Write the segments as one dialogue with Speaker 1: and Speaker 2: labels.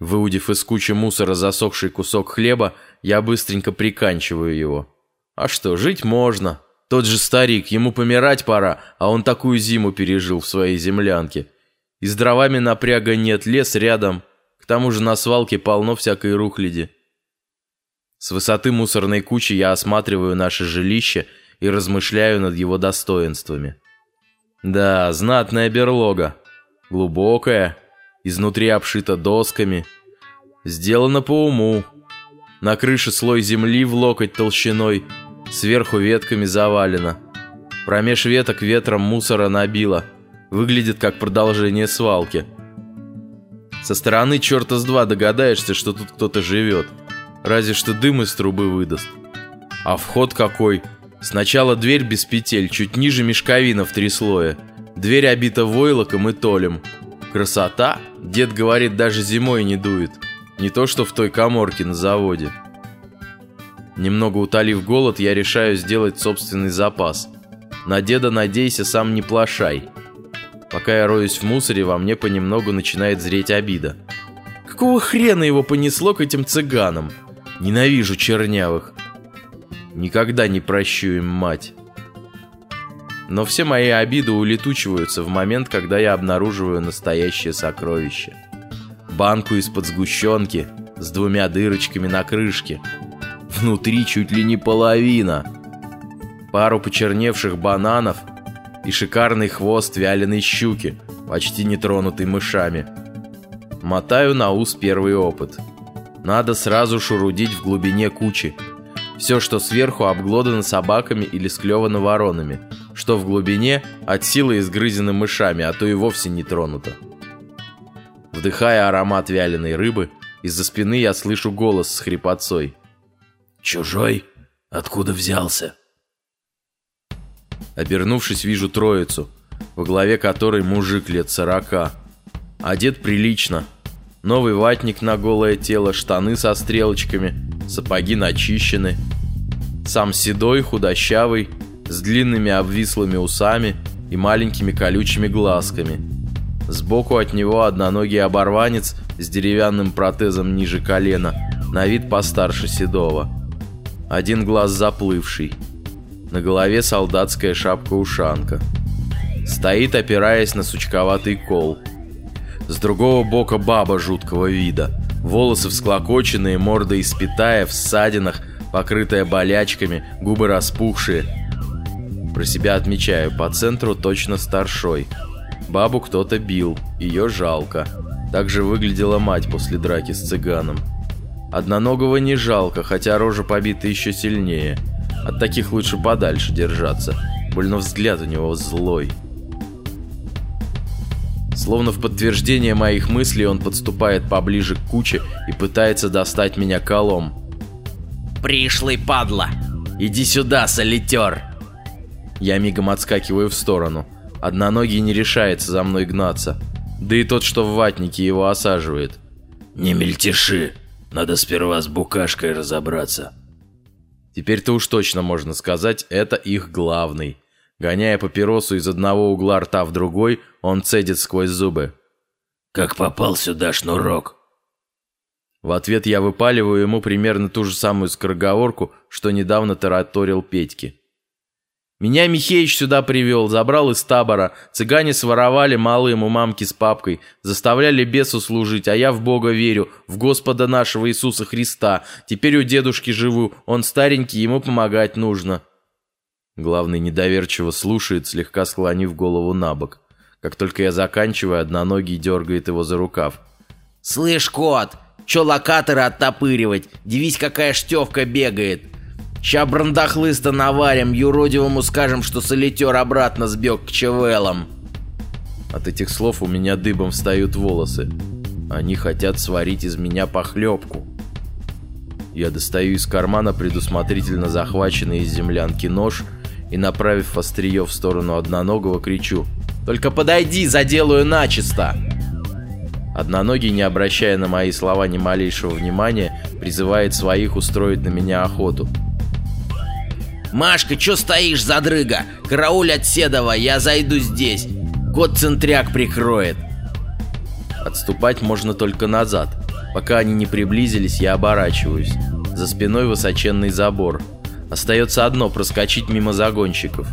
Speaker 1: Выудив из кучи мусора засохший кусок хлеба, я быстренько приканчиваю его. А что, жить можно. Тот же старик, ему помирать пора, а он такую зиму пережил в своей землянке. И с дровами напряга нет, лес рядом. К тому же на свалке полно всякой рухляди. С высоты мусорной кучи я осматриваю наше жилище и размышляю над его достоинствами. Да, знатная берлога. Глубокая, изнутри обшита досками. Сделано по уму. На крыше слой земли в локоть толщиной, сверху ветками завалено. Промеж веток ветром мусора набило. Выглядит как продолжение свалки. Со стороны черта с два догадаешься, что тут кто-то живет. Разве что дым из трубы выдаст. А вход какой? Сначала дверь без петель, чуть ниже мешковина в три слоя. Дверь обита войлоком и толем. Красота? Дед говорит, даже зимой не дует. Не то, что в той коморке на заводе. Немного утолив голод, я решаю сделать собственный запас. На деда надейся, сам не плашай. Пока я роюсь в мусоре, во мне понемногу начинает зреть обида. Какого хрена его понесло к этим цыганам? Ненавижу чернявых. Никогда не прощу им мать. Но все мои обиды улетучиваются в момент, когда я обнаруживаю настоящее сокровище. Банку из-под сгущенки с двумя дырочками на крышке. Внутри чуть ли не половина. Пару почерневших бананов и шикарный хвост вяленой щуки, почти не тронутый мышами. Мотаю на ус первый опыт. Надо сразу шурудить в глубине кучи. Все, что сверху обглодано собаками или склевано воронами – что в глубине от силы изгрызены мышами, а то и вовсе не тронуто. Вдыхая аромат вяленой рыбы, из-за спины я слышу голос с хрипотцой.
Speaker 2: «Чужой? Откуда взялся?»
Speaker 1: Обернувшись, вижу троицу, во главе которой мужик лет сорока. Одет прилично. Новый ватник на голое тело, штаны со стрелочками, сапоги начищены. Сам седой, худощавый, с длинными обвислыми усами и маленькими колючими глазками. Сбоку от него одноногий оборванец с деревянным протезом ниже колена, на вид постарше Седова. Один глаз заплывший. На голове солдатская шапка-ушанка. Стоит, опираясь на сучковатый кол. С другого бока баба жуткого вида. Волосы всклокоченные, морда испитая, в ссадинах, покрытая болячками, губы распухшие, про себя отмечаю, по центру точно старшой. Бабу кто-то бил, ее жалко. Так же выглядела мать после драки с цыганом. Одноногого не жалко, хотя рожа побита еще сильнее. От таких лучше подальше держаться. Больно взгляд у него злой. Словно в подтверждение моих мыслей он подступает поближе к куче и пытается достать меня колом.
Speaker 2: «Пришлый падла! Иди сюда, солитер!»
Speaker 1: Я мигом отскакиваю в сторону. Одноногий не решается за мной гнаться. Да и тот, что в ватнике, его осаживает.
Speaker 2: «Не мельтеши. Надо сперва с букашкой разобраться».
Speaker 1: Теперь-то уж точно можно сказать, это их главный. Гоняя папиросу из одного угла рта в другой, он цедит сквозь зубы.
Speaker 2: «Как попал сюда шнурок?»
Speaker 1: В ответ я выпаливаю ему примерно ту же самую скороговорку, что недавно тараторил Петьке. Меня Михеич сюда привел, забрал из табора. Цыгане своровали малым у мамки с папкой, заставляли бесу служить, а я в Бога верю, в Господа нашего Иисуса Христа. Теперь у дедушки живу, он старенький, ему помогать нужно». Главный недоверчиво слушает, слегка склонив голову на бок. Как только я заканчиваю, одноногий дергает его за рукав.
Speaker 2: «Слышь, кот, чё локаторы оттопыривать? Дивись, какая штёвка бегает!» Ща брандахлыста наварим, юродивому скажем, что солитер обратно сбег к чевелам.
Speaker 1: От этих слов у меня дыбом встают волосы. Они хотят сварить из меня похлебку. Я достаю из кармана предусмотрительно захваченный из землянки нож и, направив острие в сторону одноногого, кричу «Только подойди, заделаю начисто!» Одноногий, не обращая на мои слова ни малейшего внимания, призывает своих устроить на меня охоту –
Speaker 2: «Машка, чё стоишь, задрыга? Карауль от Седова, я зайду здесь. Кот центряк прикроет».
Speaker 1: Отступать можно только назад. Пока они не приблизились, я оборачиваюсь. За спиной высоченный забор. Остается одно — проскочить мимо загонщиков.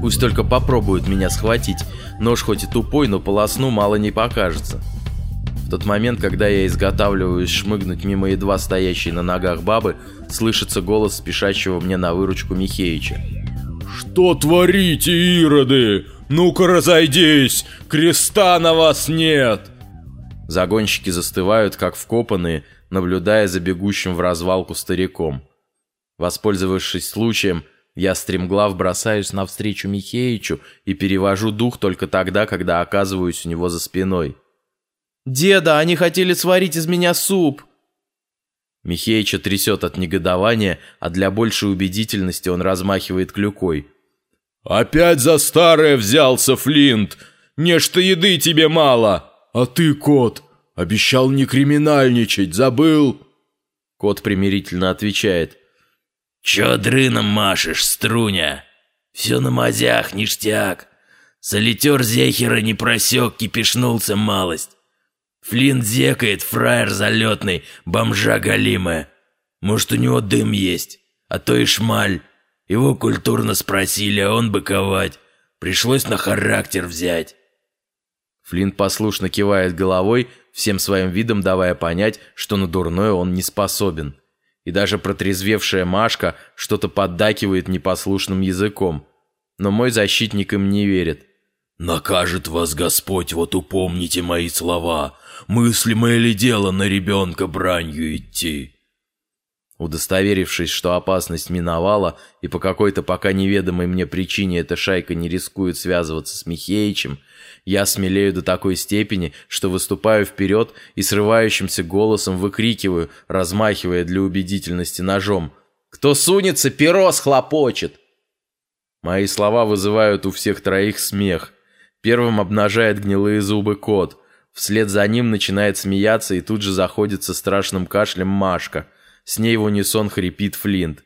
Speaker 1: Пусть только попробуют меня схватить. Нож хоть и тупой, но полосну мало не покажется. В тот момент, когда я изготавливаюсь шмыгнуть мимо едва стоящей на ногах бабы, слышится голос спешащего мне на выручку Михеича.
Speaker 3: «Что творите, ироды? Ну-ка разойдись! Креста на вас нет!»
Speaker 1: Загонщики застывают, как вкопанные, наблюдая за бегущим в развалку стариком. Воспользовавшись случаем, я стремглав бросаюсь навстречу Михеичу и перевожу дух только тогда, когда оказываюсь у него за спиной. «Деда, они хотели сварить из меня суп!» Михеича трясет от негодования, а для большей убедительности он размахивает клюкой.
Speaker 3: «Опять за старое взялся, Флинт! Нечто еды тебе мало! А ты, кот, обещал не криминальничать, забыл?»
Speaker 1: Кот примирительно отвечает.
Speaker 2: «Чё дрыном машешь, струня? Все на мазях, ништяк. Солитер Зехера не просек, кипишнулся малость. Флинт зекает, фраер залетный, бомжа галимая. Может, у него дым есть, а то и шмаль. Его культурно спросили, а он быковать. Пришлось на характер взять.
Speaker 1: Флинт послушно кивает головой, всем своим видом давая понять, что на дурное он не способен. И даже протрезвевшая Машка что-то поддакивает непослушным языком. Но мой защитник им не верит.
Speaker 3: «Накажет вас Господь, вот упомните мои слова. Мыслимое ли дело на ребенка бранью идти?»
Speaker 1: Удостоверившись, что опасность миновала, и по какой-то пока неведомой мне причине эта шайка не рискует связываться с Михеичем, я смелею до такой степени, что выступаю вперед и срывающимся голосом выкрикиваю, размахивая для убедительности ножом. «Кто сунется, перо схлопочет!» Мои слова вызывают у всех троих смех. Первым обнажает гнилые зубы кот. Вслед за ним начинает смеяться и тут же заходит со страшным кашлем Машка. С ней в унисон хрипит Флинт.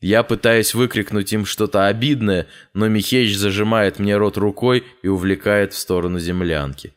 Speaker 1: Я пытаюсь выкрикнуть им что-то обидное, но Михеич зажимает мне рот рукой и увлекает в сторону землянки.